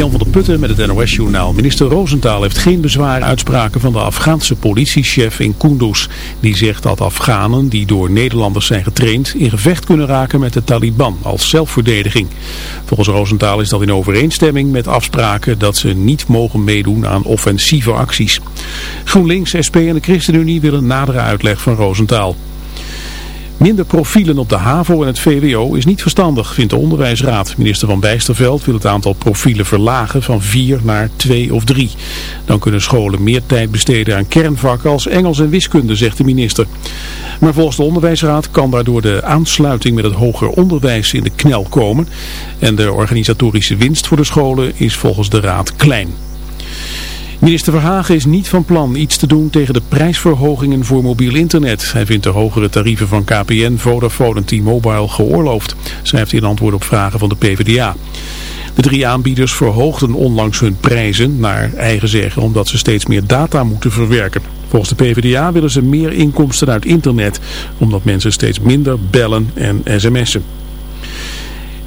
Jan van der Putten met het NOS-journaal. Minister Roosentaal heeft geen bezwaar uitspraken van de Afghaanse politiechef in Kunduz. Die zegt dat Afghanen die door Nederlanders zijn getraind in gevecht kunnen raken met de Taliban als zelfverdediging. Volgens Roosentaal is dat in overeenstemming met afspraken dat ze niet mogen meedoen aan offensieve acties. GroenLinks, SP en de ChristenUnie willen nadere uitleg van Roosentaal. Minder profielen op de HAVO en het VWO is niet verstandig, vindt de onderwijsraad. Minister Van Bijsterveld wil het aantal profielen verlagen van vier naar twee of drie. Dan kunnen scholen meer tijd besteden aan kernvakken als Engels en wiskunde, zegt de minister. Maar volgens de onderwijsraad kan daardoor de aansluiting met het hoger onderwijs in de knel komen. En de organisatorische winst voor de scholen is volgens de raad klein. Minister Verhagen is niet van plan iets te doen tegen de prijsverhogingen voor mobiel internet. Hij vindt de hogere tarieven van KPN, Vodafone en T-Mobile geoorloofd, schrijft hij in antwoord op vragen van de PvdA. De drie aanbieders verhoogden onlangs hun prijzen naar eigen zeggen omdat ze steeds meer data moeten verwerken. Volgens de PvdA willen ze meer inkomsten uit internet omdat mensen steeds minder bellen en sms'en.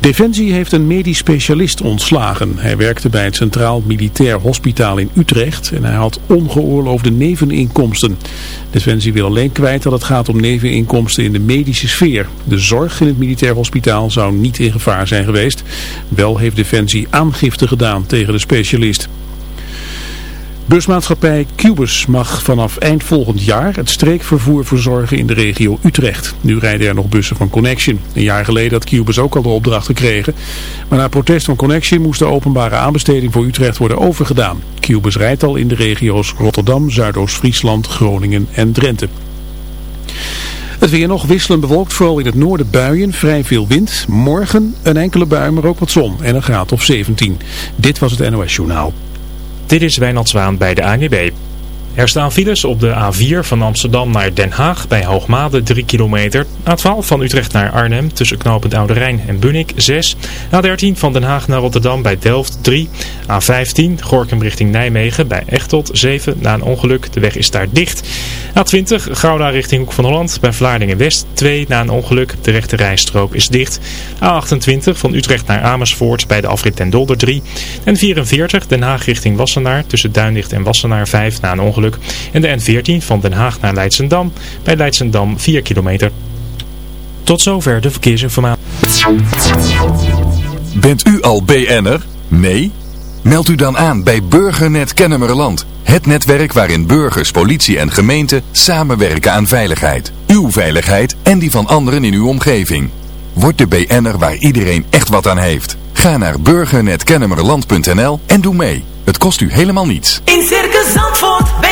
Defensie heeft een medisch specialist ontslagen. Hij werkte bij het Centraal Militair Hospitaal in Utrecht en hij had ongeoorloofde neveninkomsten. Defensie wil alleen kwijt dat het gaat om neveninkomsten in de medische sfeer. De zorg in het Militair Hospitaal zou niet in gevaar zijn geweest. Wel heeft Defensie aangifte gedaan tegen de specialist. Busmaatschappij Cubus mag vanaf eind volgend jaar het streekvervoer verzorgen in de regio Utrecht. Nu rijden er nog bussen van Connection. Een jaar geleden had Cubus ook al de opdracht gekregen. Maar na protest van Connection moest de openbare aanbesteding voor Utrecht worden overgedaan. Cubus rijdt al in de regio's Rotterdam, Zuidoost-Friesland, Groningen en Drenthe. Het weer nog wisselend bewolkt, vooral in het noorden buien, vrij veel wind. Morgen een enkele bui, maar ook wat zon en een graad of 17. Dit was het NOS Journaal. Dit is Wijnald Zwaan bij de ANWB. Er staan files op de A4 van Amsterdam naar Den Haag bij Hoogmade 3 kilometer. A12 van Utrecht naar Arnhem tussen knooppunt Oude Rijn en Bunnik 6. A13 van Den Haag naar Rotterdam bij Delft 3. A15 Gorkum richting Nijmegen bij Echtelt 7 na een ongeluk. De weg is daar dicht. A20 Gouda richting Hoek van Holland bij Vlaardingen West 2 na een ongeluk. De rechte rijstrook is dicht. A28 van Utrecht naar Amersfoort bij de afrit ten Dolder 3. En 44 Den Haag richting Wassenaar tussen Duindicht en Wassenaar 5 na een ongeluk. En de N14 van Den Haag naar Leidsendam. Bij Leidsendam 4 kilometer. Tot zover de verkeersinformatie. Bent u al BN'er? Nee? Meld u dan aan bij Burgernet Kennemerland. Het netwerk waarin burgers, politie en gemeente samenwerken aan veiligheid. Uw veiligheid en die van anderen in uw omgeving. Word de BN'er waar iedereen echt wat aan heeft. Ga naar burgernetkennemerland.nl en doe mee. Het kost u helemaal niets. In Circus Zandvoort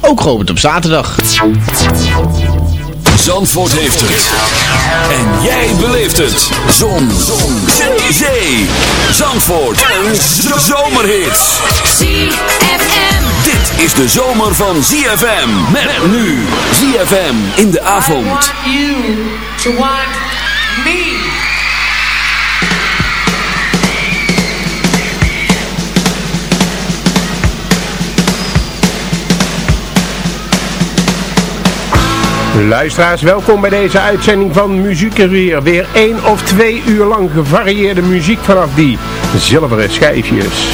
ook geopend op zaterdag. Zandvoort heeft het. En jij beleeft het. Zon. Zon. Zee. Zee. Zandvoort. Een zomerhit. ZFM. Dit is de zomer van ZFM. Met nu. ZFM in de avond. you to want Luisteraars, welkom bij deze uitzending van Muziekcarrière. Weer één of twee uur lang gevarieerde muziek vanaf die zilveren schijfjes.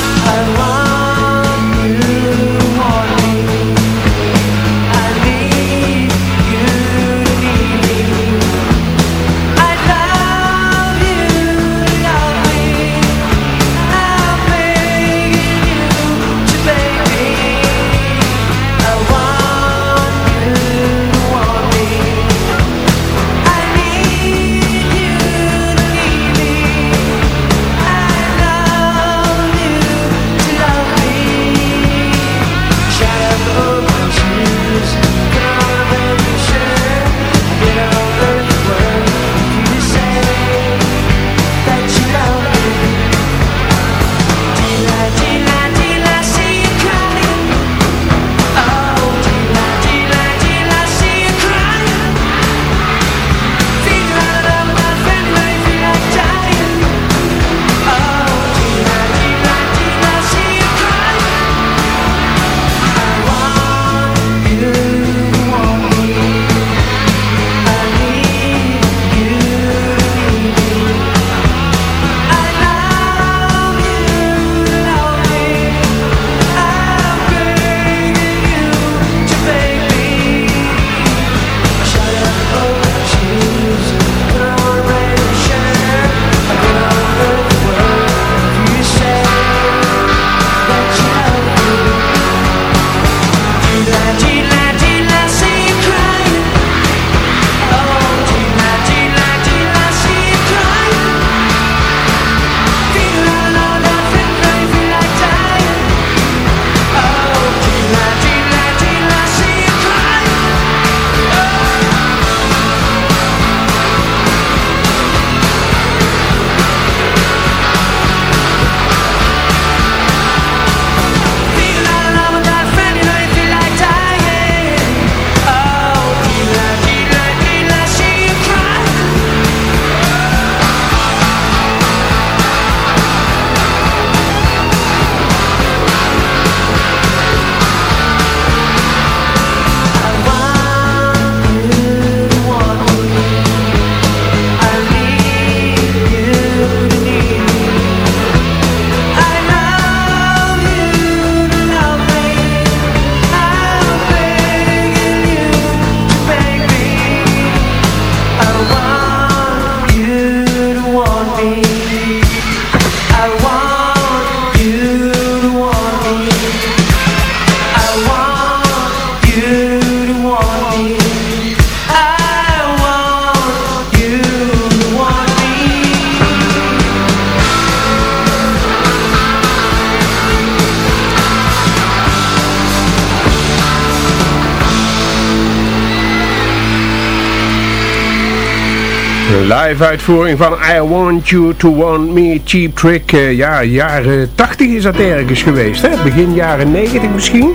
Live uitvoering van I Want You To Want Me Cheap Trick. Uh, ja, jaren 80 is dat ergens geweest, hè? Begin jaren 90 misschien.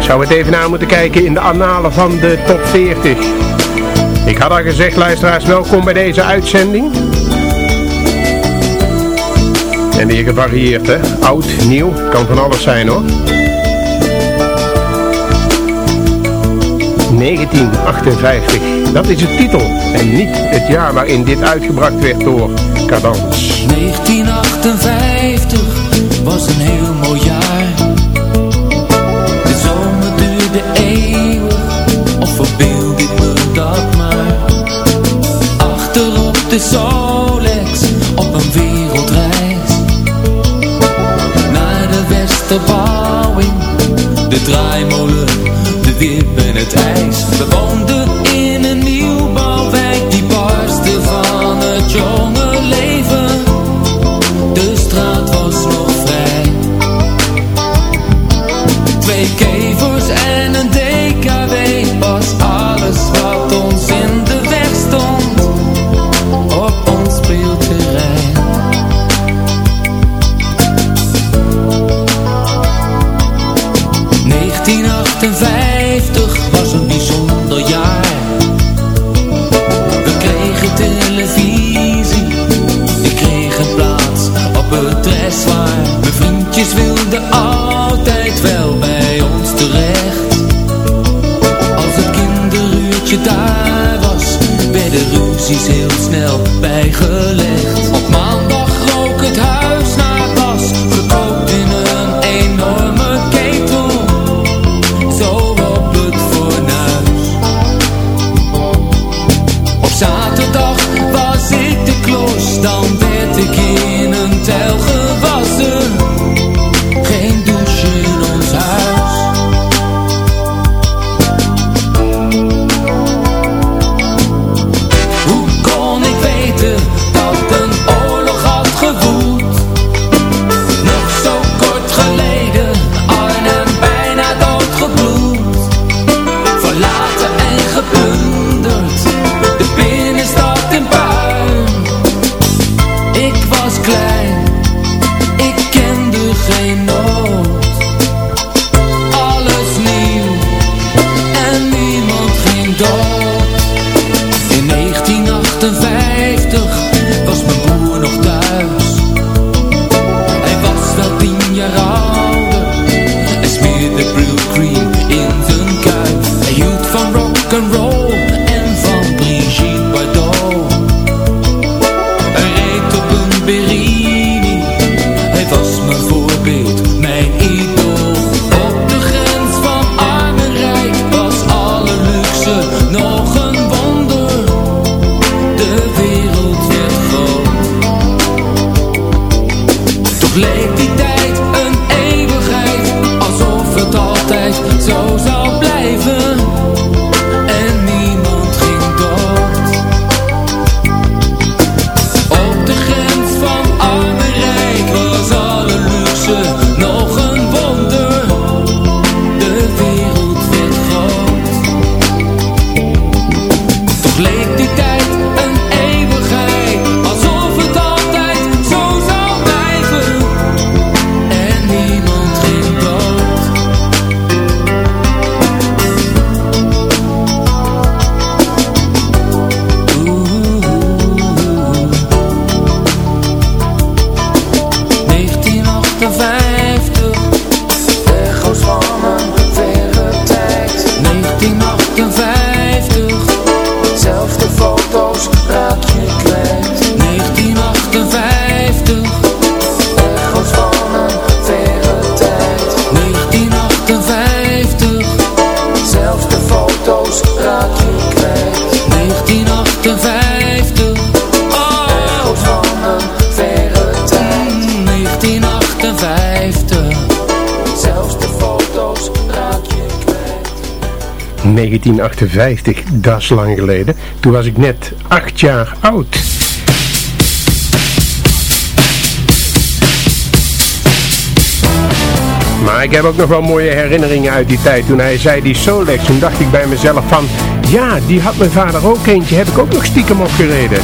Zou het even naar moeten kijken in de annalen van de top 40. Ik had al gezegd, luisteraars, welkom bij deze uitzending. En die gevarieerd, hè? Oud, nieuw, kan van alles zijn hoor. 1958. Dat is de titel en niet het jaar waarin dit uitgebracht werd door Cadans. 1958 was een heel mooi jaar. De zomer duurde eeuwig, of verbeeld ik me dat maar. Achterop de Solex, op een wereldreis. Naar de Westerbouwing, de draaimolen, de wip en het ijs. We woonden 1958, dat is lang geleden. Toen was ik net acht jaar oud. Maar ik heb ook nog wel mooie herinneringen uit die tijd. Toen hij zei die Solex, toen dacht ik bij mezelf van... Ja, die had mijn vader ook eentje. Heb ik ook nog stiekem opgereden.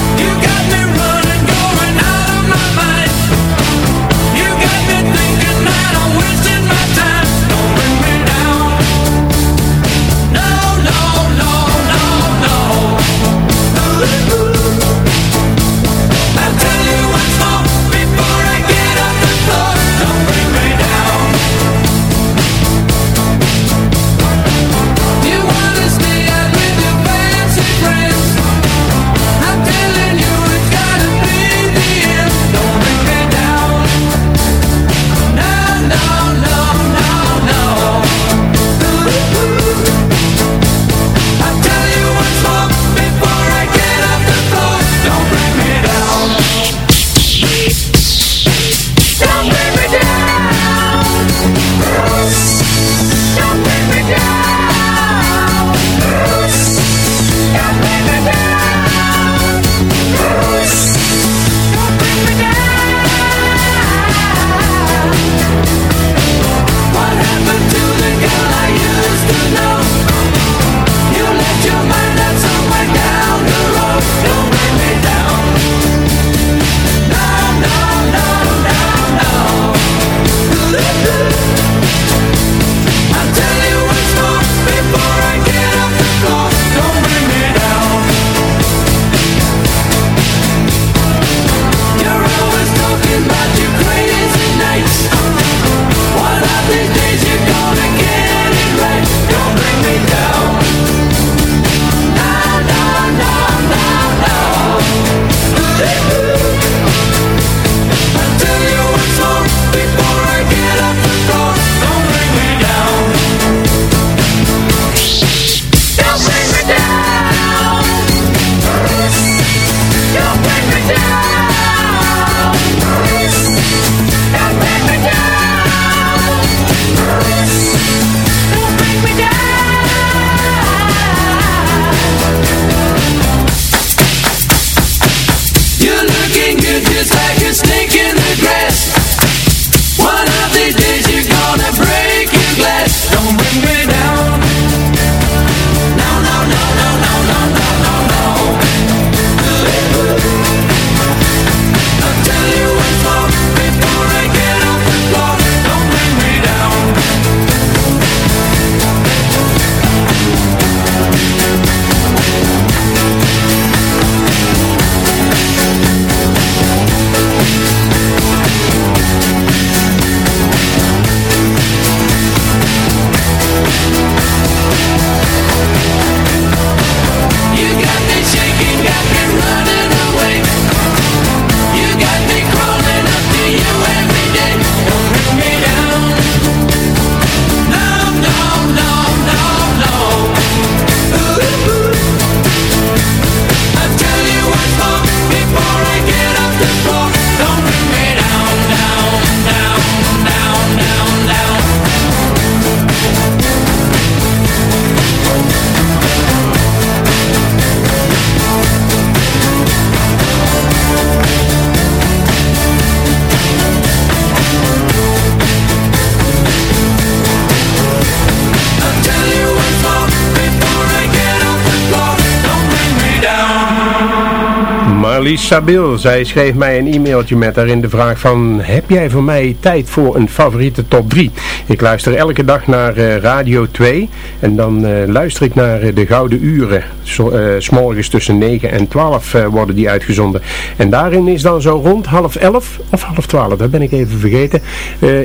Sabil, zij schreef mij een e-mailtje met daarin de vraag van heb jij voor mij tijd voor een favoriete top 3? Ik luister elke dag naar eh, Radio 2 en dan eh, luister ik naar eh, de Gouden Uren. Eh, S'morgens tussen 9 en 12 eh, worden die uitgezonden. En daarin is dan zo rond half 11 of half 12, dat ben ik even vergeten,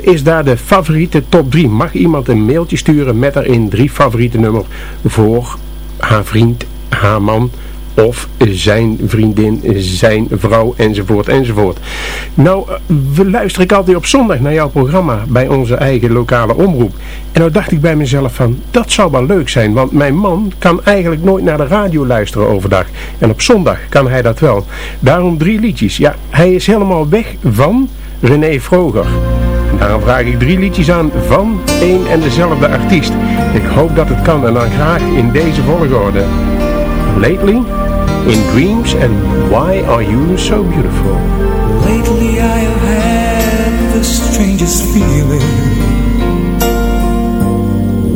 is daar de favoriete top 3. Mag iemand een mailtje sturen met daarin drie favoriete nummers voor haar vriend, haar man of zijn vriendin, zijn vrouw, enzovoort, enzovoort. Nou, eh, we luister ik altijd op zondag naar jouw programma bij onze eigen lokale omroep. En nou dacht ik bij mezelf van, dat zou wel leuk zijn, want mijn man kan eigenlijk nooit naar de radio luisteren overdag. En op zondag kan hij dat wel. Daarom drie liedjes. Ja, hij is helemaal weg van René Vroger. Daarom vraag ik drie liedjes aan van één en dezelfde artiest. Ik hoop dat het kan en dan graag in deze volgorde. Lately, in dreams and why are you so beautiful? Lately I have had the strangest feeling.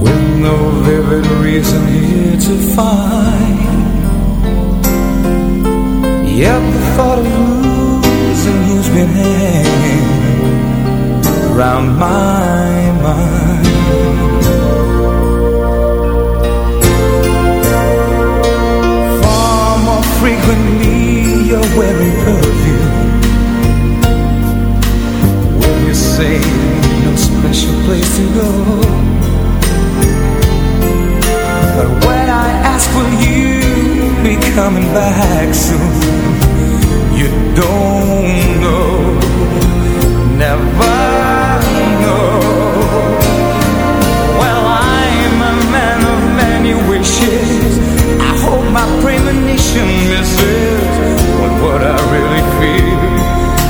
With no vivid reason here to find. Yet the thought of losing you's been hanging Around my mind. Openly, you're wearing perfume. When you say no special place to go? But when I ask, will you be coming back soon? You don't know, never know. definition misses but what I really feel.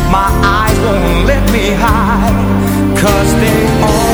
My eyes won't let me hide, cause they are.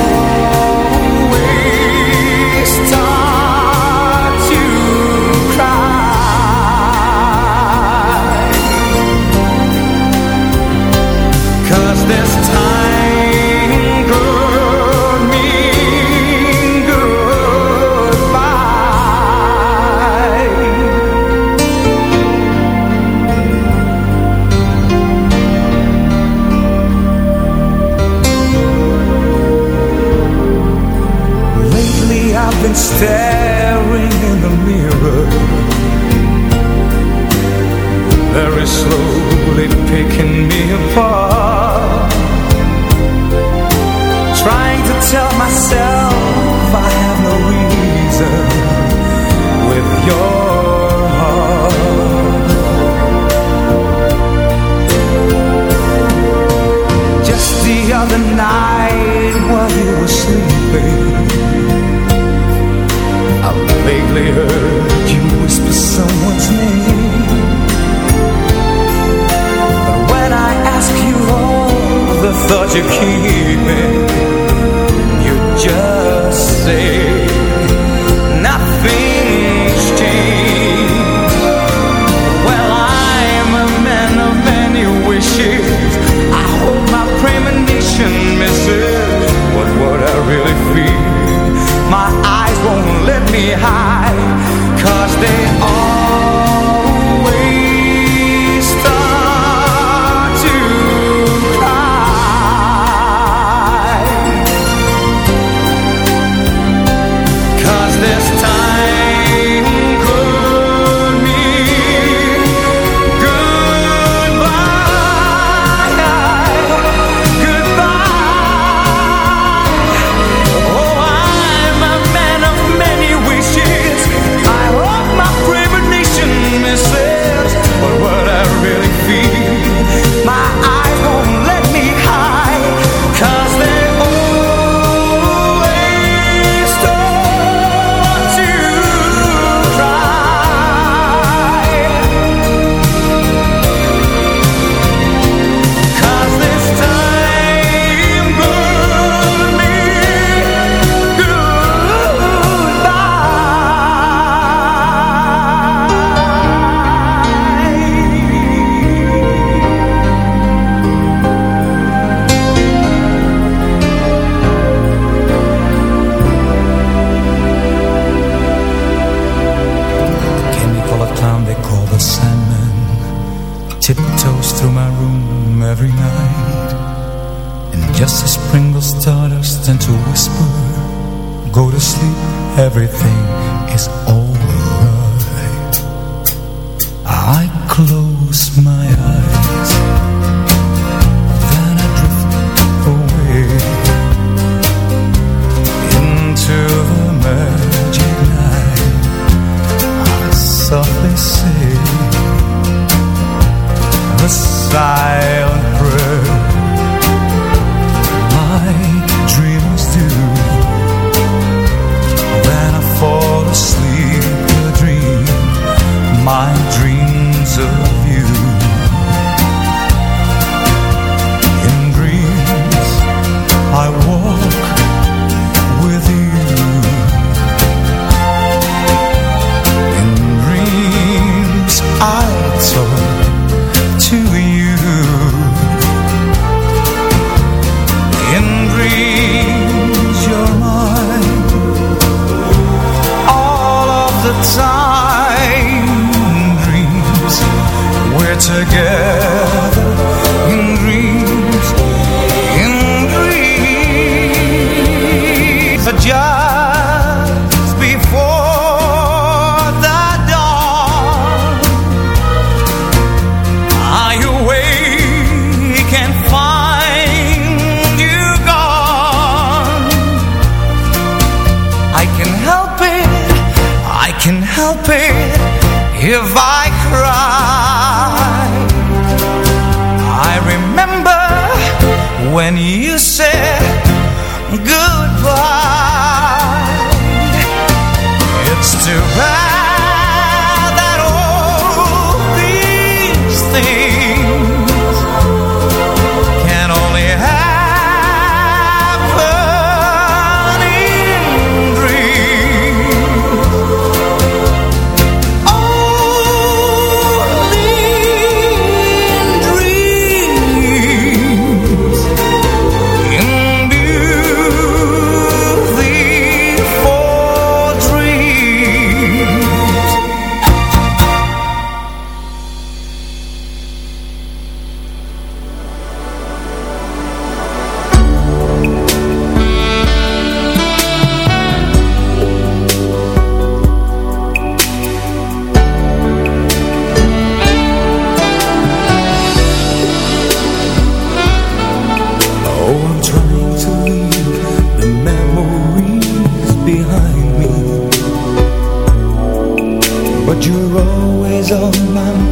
You're always on my mind.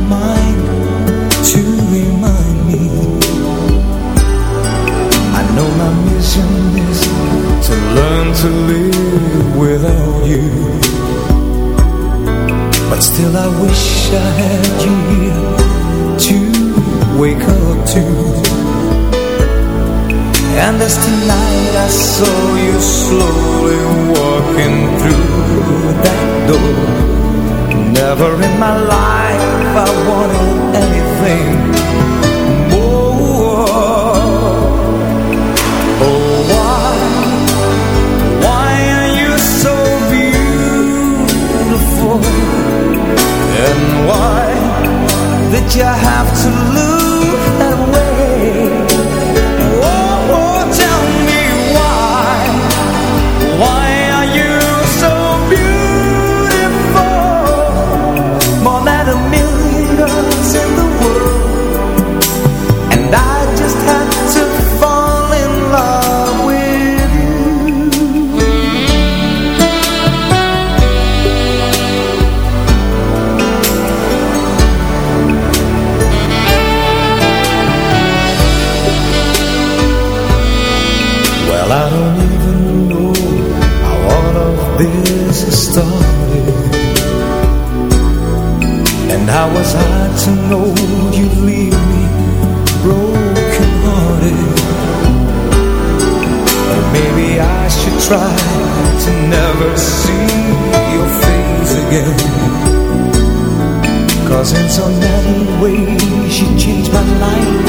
Cause in so many ways she changed my life.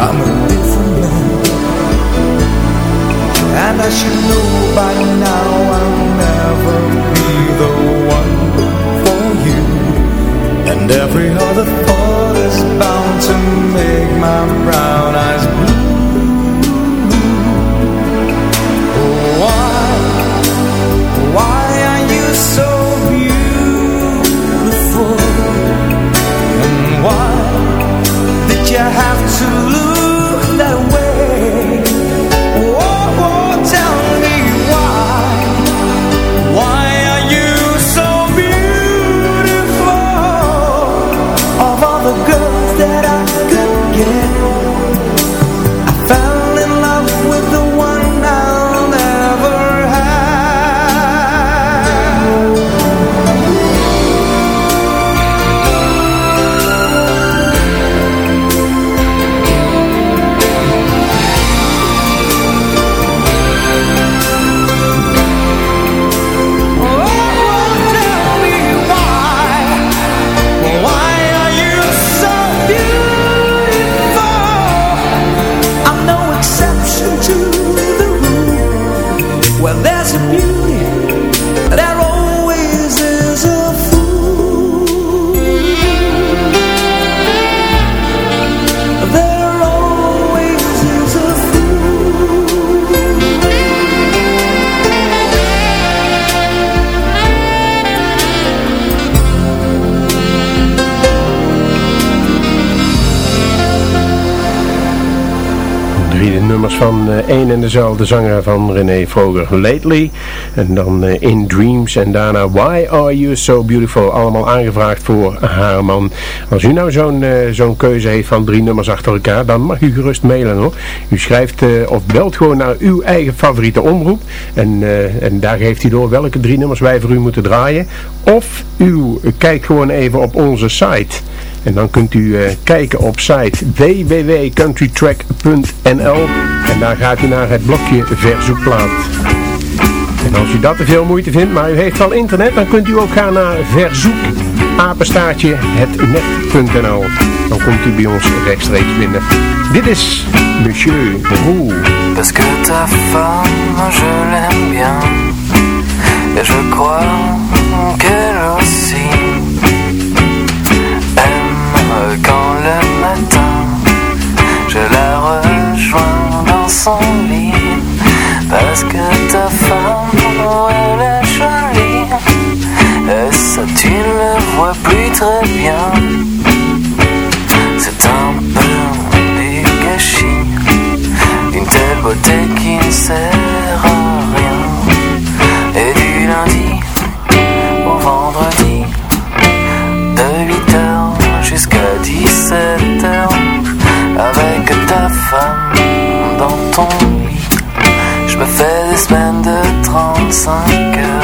I'm a different man. And I should know by now I'll never be the one for you. And every other thought is bound to make my brown Drie nummers van één en dezelfde zanger van René Vroger, Lately. En dan uh, In Dreams en daarna Why Are You So Beautiful. Allemaal aangevraagd voor haar man. Als u nou zo'n uh, zo'n keuze heeft van drie nummers achter elkaar, dan mag u gerust mailen hoor. U schrijft of belt gewoon naar uw eigen favoriete omroep. En, en daar geeft u door welke drie nummers wij voor u moeten draaien. Of u kijkt gewoon even op onze site. En dan kunt u uh, kijken op site www.countrytrack.nl en daar gaat u naar het blokje verzoekplaat. En als u dat te veel moeite vindt, maar u heeft wel internet, dan kunt u ook gaan naar verzoekapenstaartje hetnet.nl. Dan komt u bij ons rechtstreeks binnen. Dit is Monsieur Roux. Je l'aime bien. Je crois son lit parce que ta femme elle est jolie. Et ça tu ne le vois plus très bien. C'est un peu du gâchis. Une telle beauté qui ne sert à rien. Et du lundi au vendredi de 8h jusqu'à 17 heures avec ta femme lit. Je me fais des semaines de 35 heures.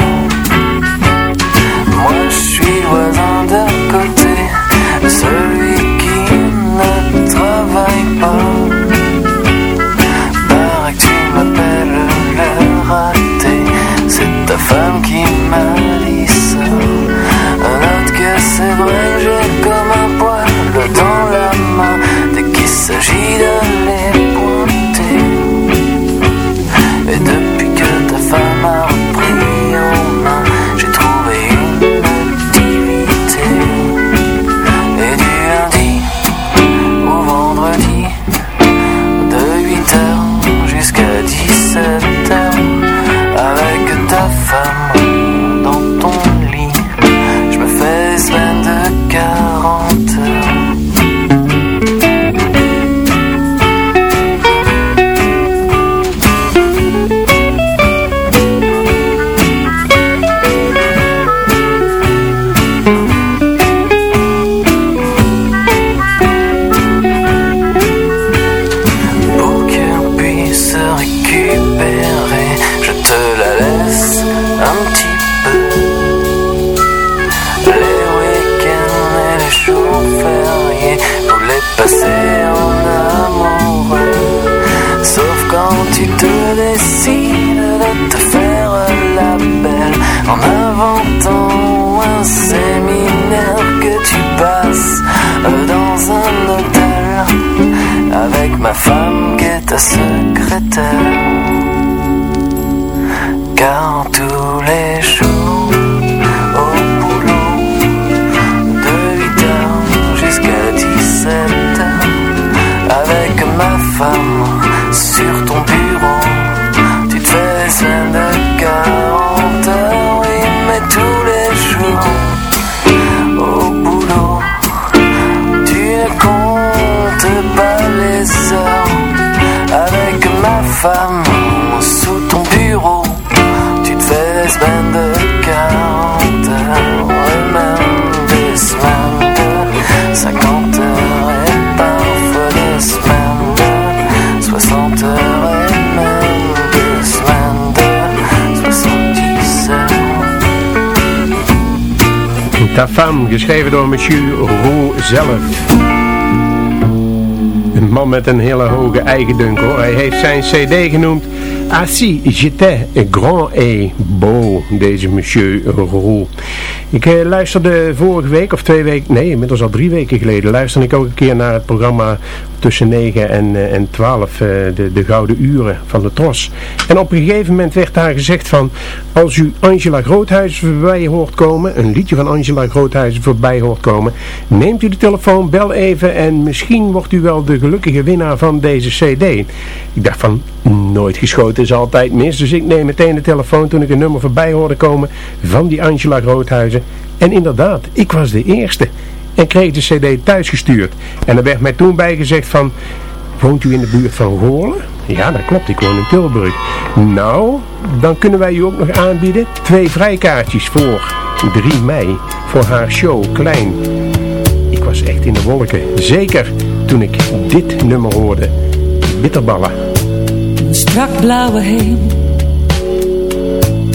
Ta femme, geschreven door Monsieur Roux zelf. Een man met een hele hoge eigendunk hoor. Hij heeft zijn cd genoemd Assis, j'étais grand et beau, deze Monsieur Roux. Ik eh, luisterde vorige week, of twee weken, nee inmiddels al drie weken geleden, luisterde ik ook een keer naar het programma tussen 9 en, eh, en 12, eh, de, de Gouden Uren van de Tros. En op een gegeven moment werd daar gezegd van, als u Angela Groothuizen voorbij hoort komen, een liedje van Angela Groothuizen voorbij hoort komen, neemt u de telefoon, bel even en misschien wordt u wel de gelukkige winnaar van deze cd. Ik dacht van, nooit geschoten is altijd mis, dus ik neem meteen de telefoon toen ik een nummer voorbij hoorde komen van die Angela Groothuizen. En inderdaad, ik was de eerste en kreeg de cd thuisgestuurd. En er werd mij toen bij gezegd van, Woont u in de buurt van Goorlen? Ja, dat klopt. Ik woon in Tilburg. Nou, dan kunnen wij u ook nog aanbieden twee vrijkaartjes voor 3 mei voor haar show Klein. Ik was echt in de wolken. Zeker toen ik dit nummer hoorde. Bitterballen. Een strak blauwe hemel.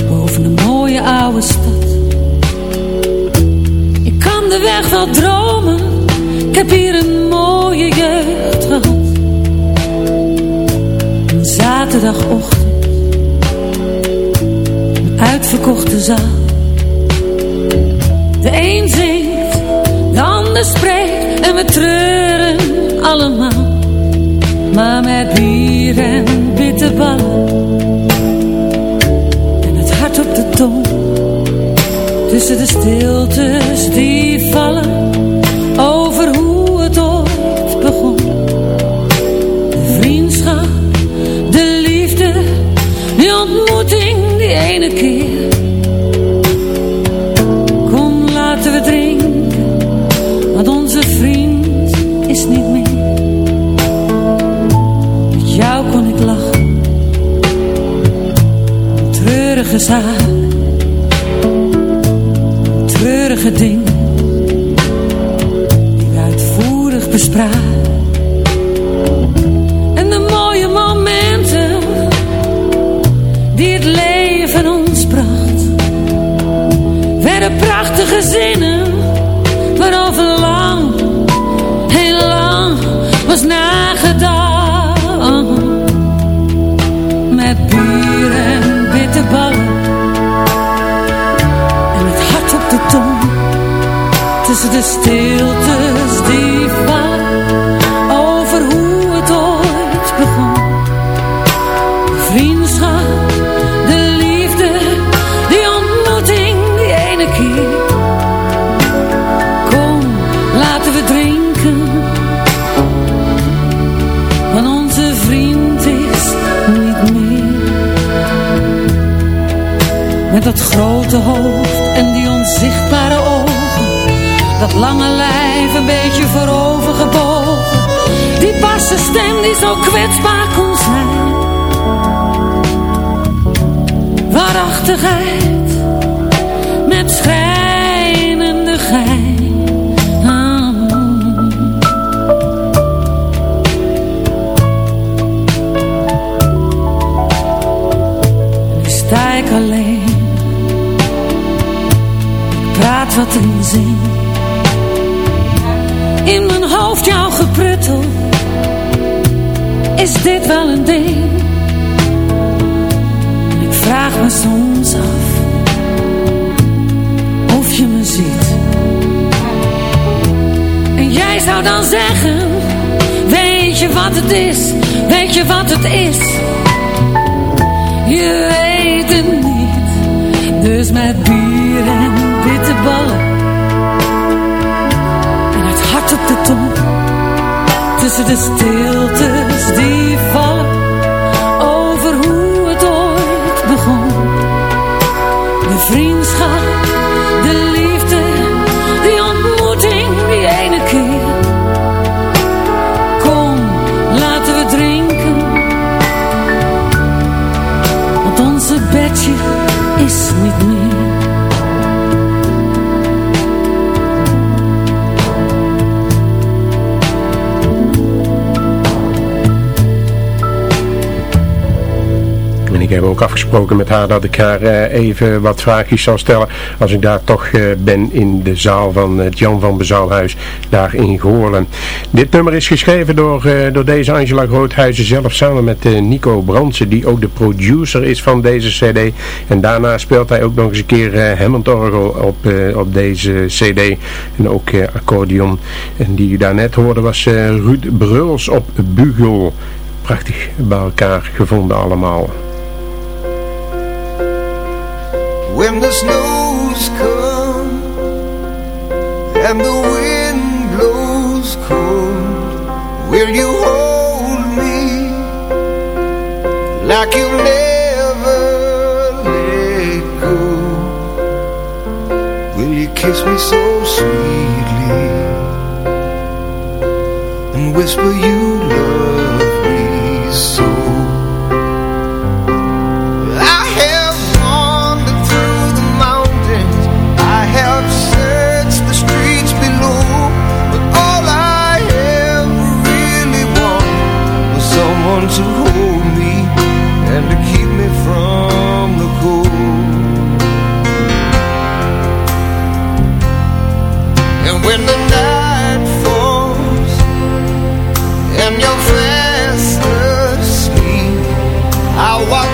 Boven een mooie oude stad. De weg wel dromen. Ik heb hier een mooie jeugd gehad. Een zaterdagochtend. Een uitverkochte zaal. De een zingt, de ander spreekt en we treuren allemaal. Maar met bier en bitterballen en het hart op de tong. Tussen de stiltes die vallen over hoe het ooit begon. De vriendschap, de liefde, die ontmoeting die ene keer. Kom, laten we drinken, want onze vriend is niet meer. Met jou kon ik lachen, treurige zaak, treurige ding, die we uitvoerig bespraken. En de mooie momenten, die het leven ons bracht. Werden prachtige zinnen. Waarover lang, heel lang was nagedacht. Met bier en bitterballen. En het de stiltes die vallen over hoe het ooit begon. Vriendschap, de liefde, die ontmoeting, die ene keer. Kom, laten we drinken, want onze vriend is niet meer. Met dat grote hoofd en die onzichtbare ogen, dat lange lijf een beetje voorover gebogen. Die barse stem die zo kwetsbaar kon zijn waarachtigheid met schrijnende gein. Nu sta ik alleen, praat wat in zin. In mijn hoofd jouw gepruttel, is dit wel een ding? Ik vraag me soms af of je me ziet. En jij zou dan zeggen, weet je wat het is, weet je wat het is. Je weet het niet, dus met bier en bitterballen. Tussen de stiltes die vallen over hoe het ooit begon. De vriendschap, de liefde, die ontmoeting, die ene keer. Kom, laten we drinken, want onze bedje is niet meer. Ik heb ook afgesproken met haar dat ik haar eh, even wat vraagjes zal stellen als ik daar toch eh, ben in de zaal van het Jan van Bezaalhuis daar in Goorlen. Dit nummer is geschreven door, eh, door deze Angela Groothuizen zelf samen met eh, Nico Brandsen die ook de producer is van deze cd. En daarna speelt hij ook nog eens een keer eh, Hammond Orgel op, eh, op deze cd en ook eh, accordeon. En die u daarnet hoorde was eh, Ruud Bruls op Bugel. Prachtig bij elkaar gevonden allemaal. When the snows come and the wind blows cold, will you hold me like you never let go? Will you kiss me so sweetly and whisper you love me so.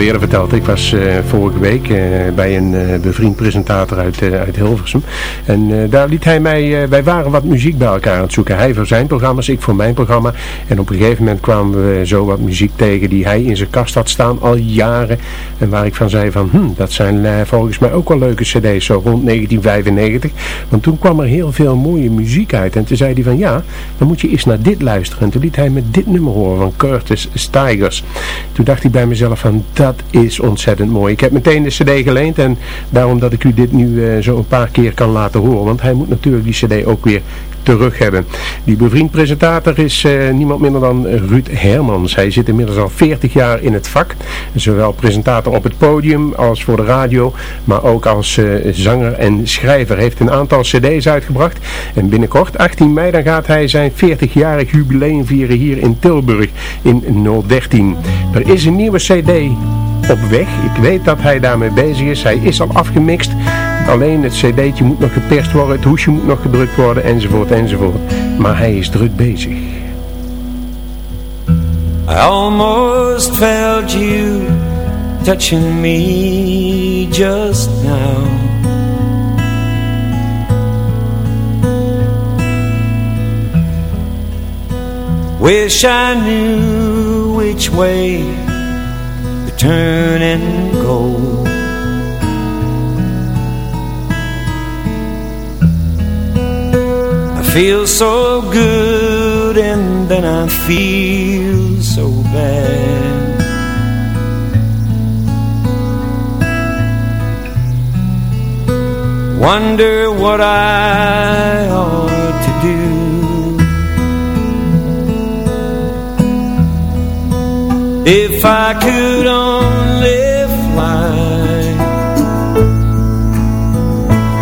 ik was eh, vorige week eh, bij een eh, bevriend presentator uit, uit Hilversum. En daar liet hij mij, wij waren wat muziek bij elkaar aan het zoeken. Hij voor zijn programma's, ik voor mijn programma. En op een gegeven moment kwamen we zo wat muziek tegen die hij in zijn kast had staan al jaren. En waar ik van zei van, hm, dat zijn volgens mij ook wel leuke cd's, zo rond 1995. Want toen kwam er heel veel mooie muziek uit. En toen zei hij van, ja, dan moet je eens naar dit luisteren. En toen liet hij me dit nummer horen van Curtis Stigers. Toen dacht ik bij mezelf van, dat is ontzettend mooi. Ik heb meteen de cd geleend en daarom dat ik u dit nu eh, zo een paar keer kan laten horen. Want hij moet natuurlijk die cd ook weer terug hebben. Die bevriend presentator is eh, niemand minder dan Ruud Hermans. Hij zit inmiddels al 40 jaar in het vak. Zowel presentator op het podium als voor de radio. Maar ook als eh, zanger en schrijver. Heeft een aantal cd's uitgebracht. En binnenkort, 18 mei, dan gaat hij zijn 40-jarig jubileum vieren hier in Tilburg in 013. Er is een nieuwe cd op weg. Ik weet dat hij daarmee bezig is. Hij is al afgemixt. Alleen het cd'tje moet nog geperst worden, het hoesje moet nog gedrukt worden, enzovoort, enzovoort. Maar hij is druk bezig. I almost felt you touching me just now. Wish I knew which way to turn and go. Feel so good and then I feel so bad. Wonder what I ought to do. If I could only fly.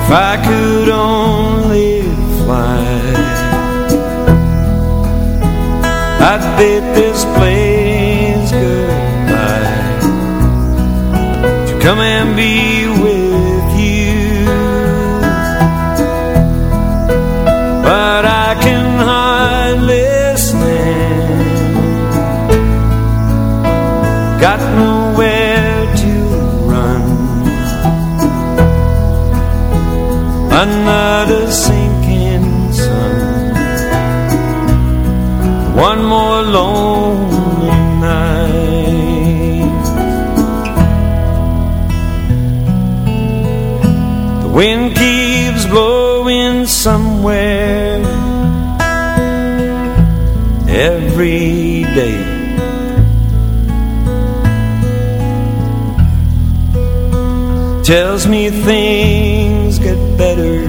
If I could inhabit this place. Tells me things get better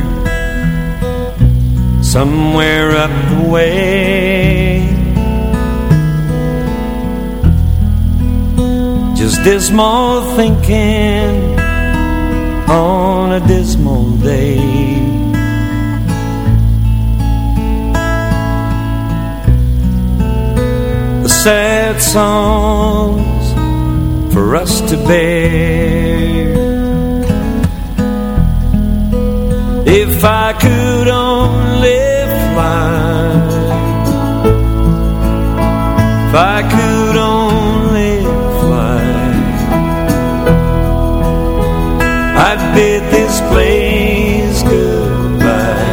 somewhere up the way. Just dismal thinking on a dismal day. The sad songs for us to bear. If I could only fly If I could only fly I'd bid this place goodbye.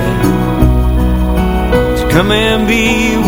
To come and be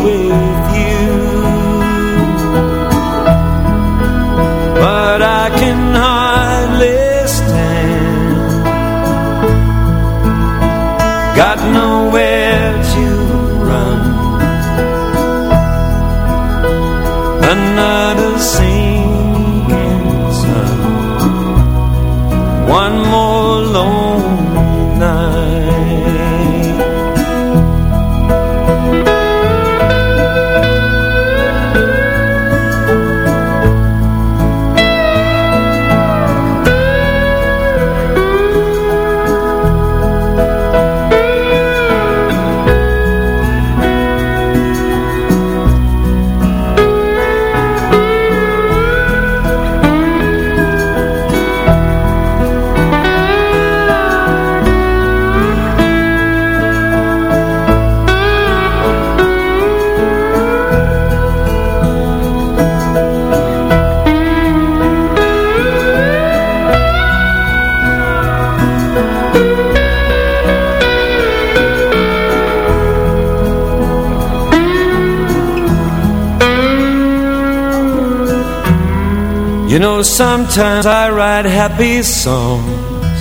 sometimes I write happy songs.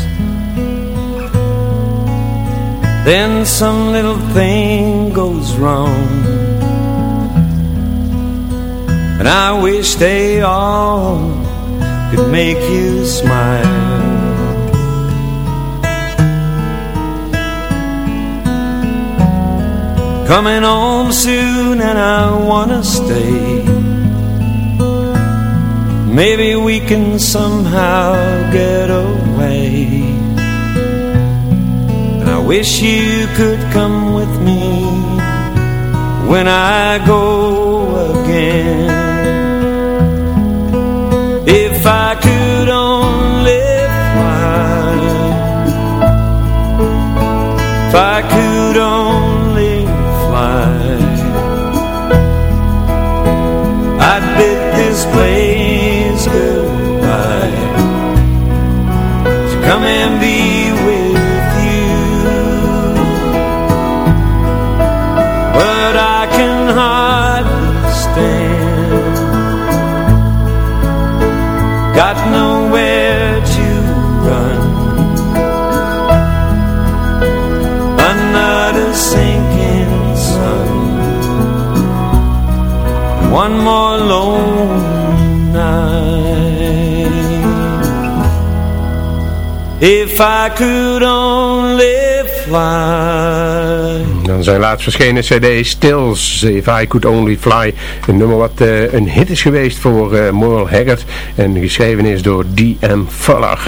Then some little thing goes wrong. And I wish they all could make you smile. Coming home soon and I wanna stay. Maybe we can somehow get away. And I wish you could come with me when I go again. If I could only fly, if I could only fly, I'd bid this place it's goodbye. To come and be with you. But I can hardly stand. Got nowhere to run. I'm not a sinking sun. One more lonely If I could only fly. Dan zijn laatst verschenen cd Stills, If I Could Only Fly. Een nummer wat uh, een hit is geweest voor uh, Merle Haggard en geschreven is door D.M. Fuller.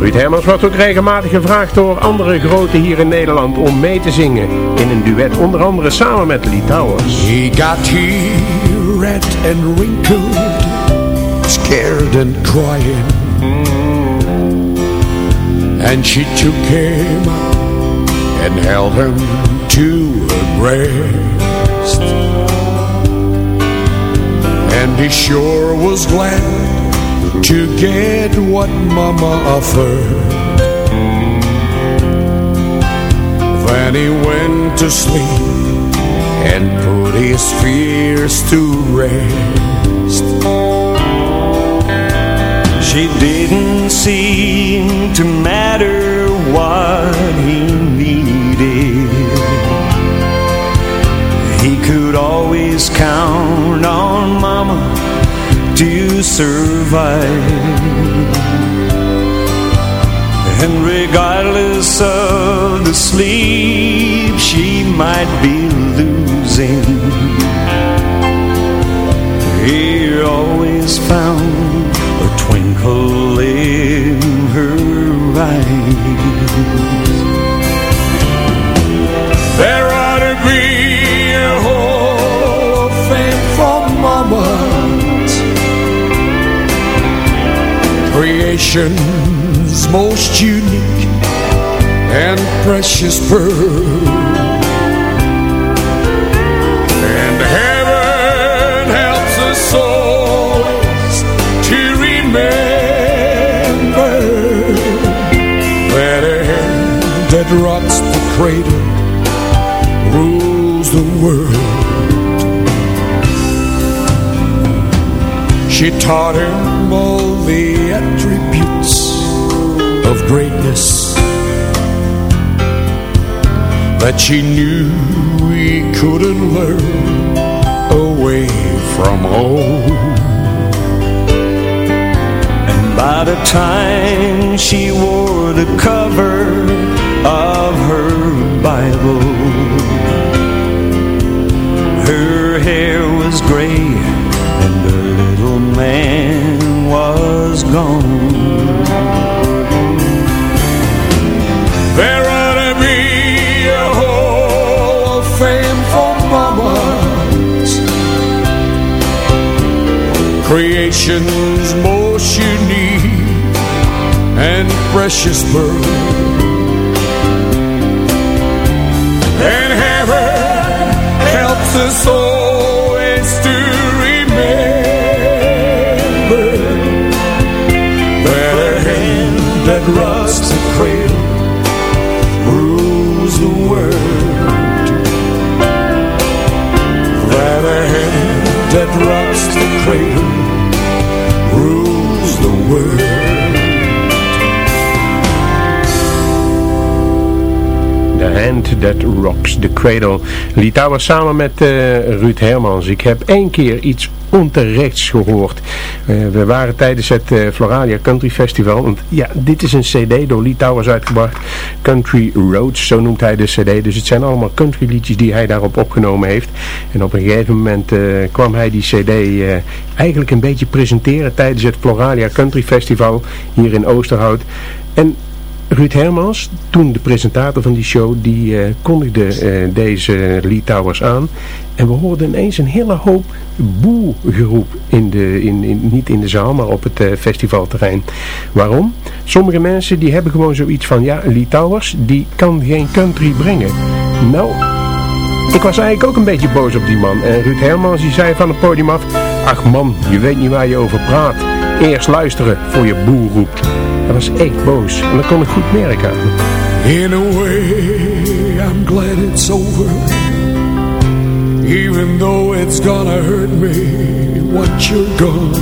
Ruud Hermans wordt ook regelmatig gevraagd door andere groten hier in Nederland om mee te zingen in een duet, onder andere samen met Lee Towers. He got here red and wrinkled, scared and crying. And she took him and held him to her breast. And he sure was glad to get what mama offered Then he went to sleep and put his fears to rest She didn't seem to matter what he needed. He could always count on mama to survive. And regardless of the sleep she might be losing He always found a twinkle in her eyes. There ought to be a hall of fame for mamas Creation's most unique and precious pearl cradle rules the world. She taught him all the attributes of greatness That she knew he couldn't learn away from home. And by the time she wore the cover of her Bible. Her hair was gray and the little man was gone. There ought to be a hall of fame for mamas Creation's most unique and precious bird us always to remember. That a hand that rocks the cradle rules the world. That a hand that rocks the cradle Hand That Rocks the Cradle. Litouwen samen met uh, Ruud Hermans. Ik heb één keer iets onterechts gehoord. Uh, we waren tijdens het uh, Floralia Country Festival. Want ja, dit is een cd door Litouwers uitgebracht. Country Roads, zo noemt hij de cd. Dus het zijn allemaal country liedjes die hij daarop opgenomen heeft. En op een gegeven moment kwam hij die cd eigenlijk een beetje presenteren tijdens het Floralia Country Festival hier in Oosterhout. En Ruud Hermans, toen de presentator van die show, die uh, kondigde uh, deze Litouwers aan. En we hoorden ineens een hele hoop boegeroep, in de, in, in, niet in de zaal, maar op het uh, festivalterrein. Waarom? Sommige mensen die hebben gewoon zoiets van, ja, Litouwers, die kan geen country brengen. Nou, ik was eigenlijk ook een beetje boos op die man. En Ruud Hermans die zei van het podium af, ach man, je weet niet waar je over praat. Eerst luisteren voor je boer roept. Hij was echt boos. En dat kon ik goed merken In a way, I'm glad it's over. Even though it's gonna hurt me once you're gone.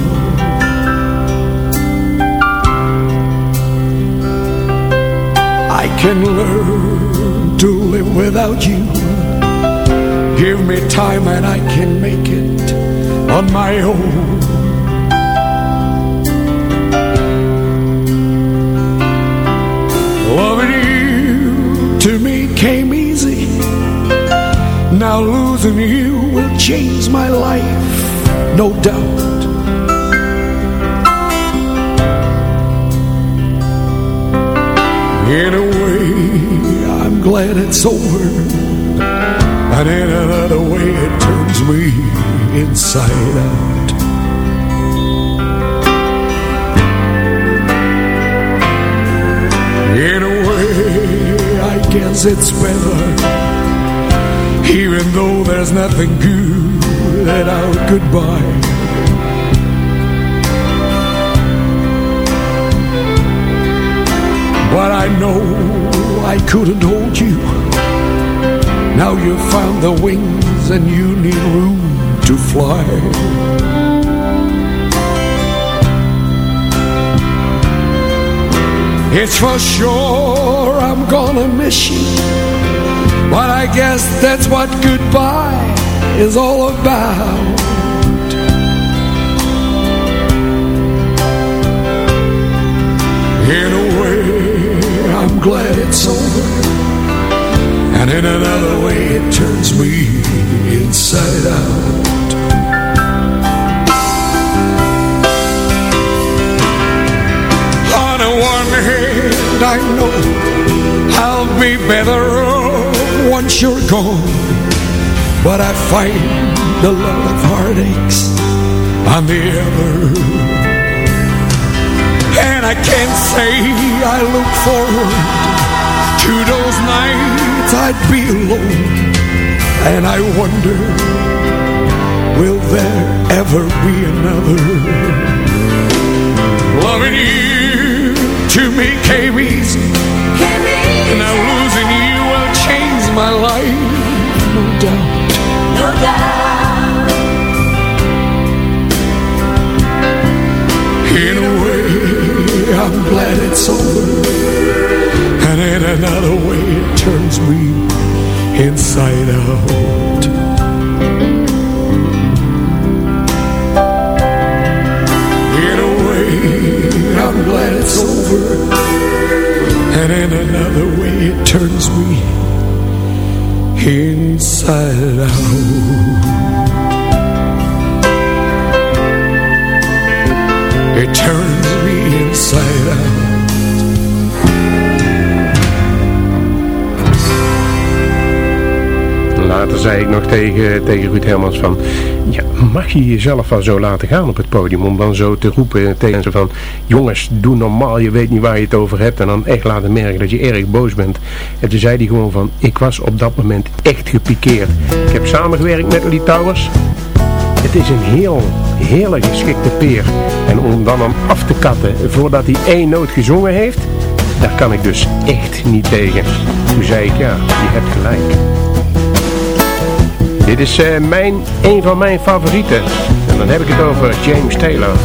I can learn to live without you. Give me time and I can make it on my own. Came easy. Now losing you will change my life, no doubt. In a way, I'm glad it's over. And in another way, it turns me inside out. Guess it's better. Even though there's nothing good about goodbye. But I know I couldn't hold you. Now you've found the wings and you need room to fly. It's for sure I'm gonna miss you. But I guess that's what goodbye is all about. In a way, I'm glad it's over. And in another way, it turns me inside out. I know I'll be better once you're gone. But I find the lot of heartaches on the other. And I can't say I look forward to those nights I'd be alone. And I wonder, will there ever be another? Loving you me came easy. Now losing you will change my life, no doubt. No doubt. In a way, I'm glad it's over. And in another way, it turns me inside out. In a way, I'm glad it's over. And in another way, it turns me inside out. It turns me inside out. Later zei ik nog tegen, tegen Ruud Hermans van... Ja, mag je jezelf wel zo laten gaan op het podium om dan zo te roepen tegen ze van... Jongens, doe normaal, je weet niet waar je het over hebt. En dan echt laten merken dat je erg boos bent. En toen zei hij gewoon van... Ik was op dat moment echt gepikeerd. Ik heb samengewerkt met Lee Towers. Het is een heel, hele geschikte peer. En om dan hem af te katten voordat hij één noot gezongen heeft... Daar kan ik dus echt niet tegen. Toen zei ik, ja, je hebt gelijk. Dit is eh, mijn, een van mijn favorieten. En dan heb ik het over James Taylor.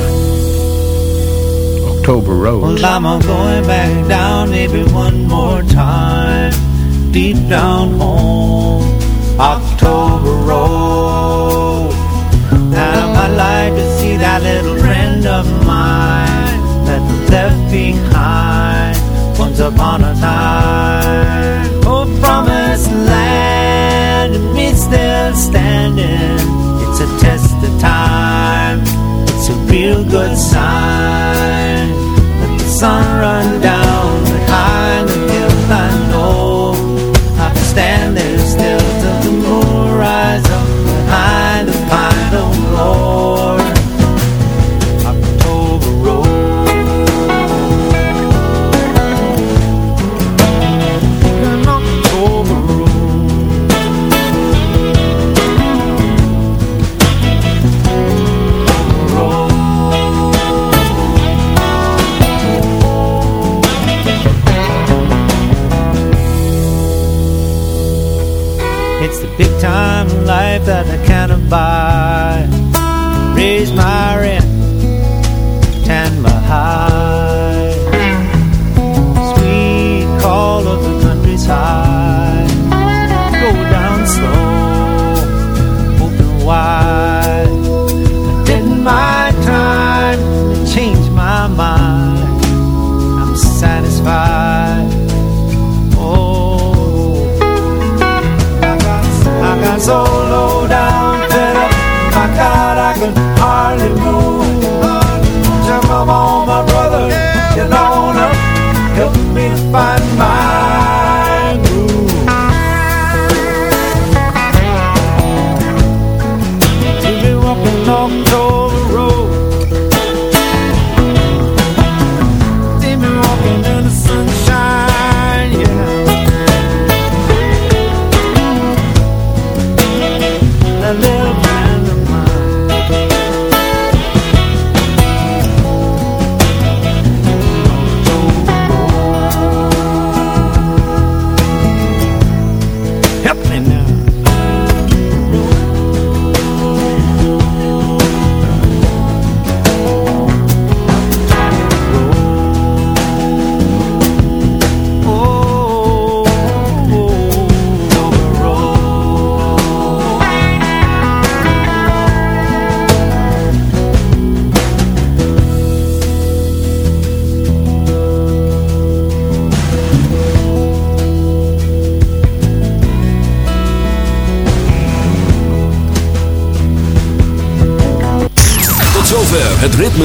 October Road. Well, I'm going back down maybe one more time. Deep down home, October Road. And I'd like to see that little friend of mine that left behind once upon a time. Oh, promised land, and me standing. It's a test of time. It's a real good sign. Let the sun run down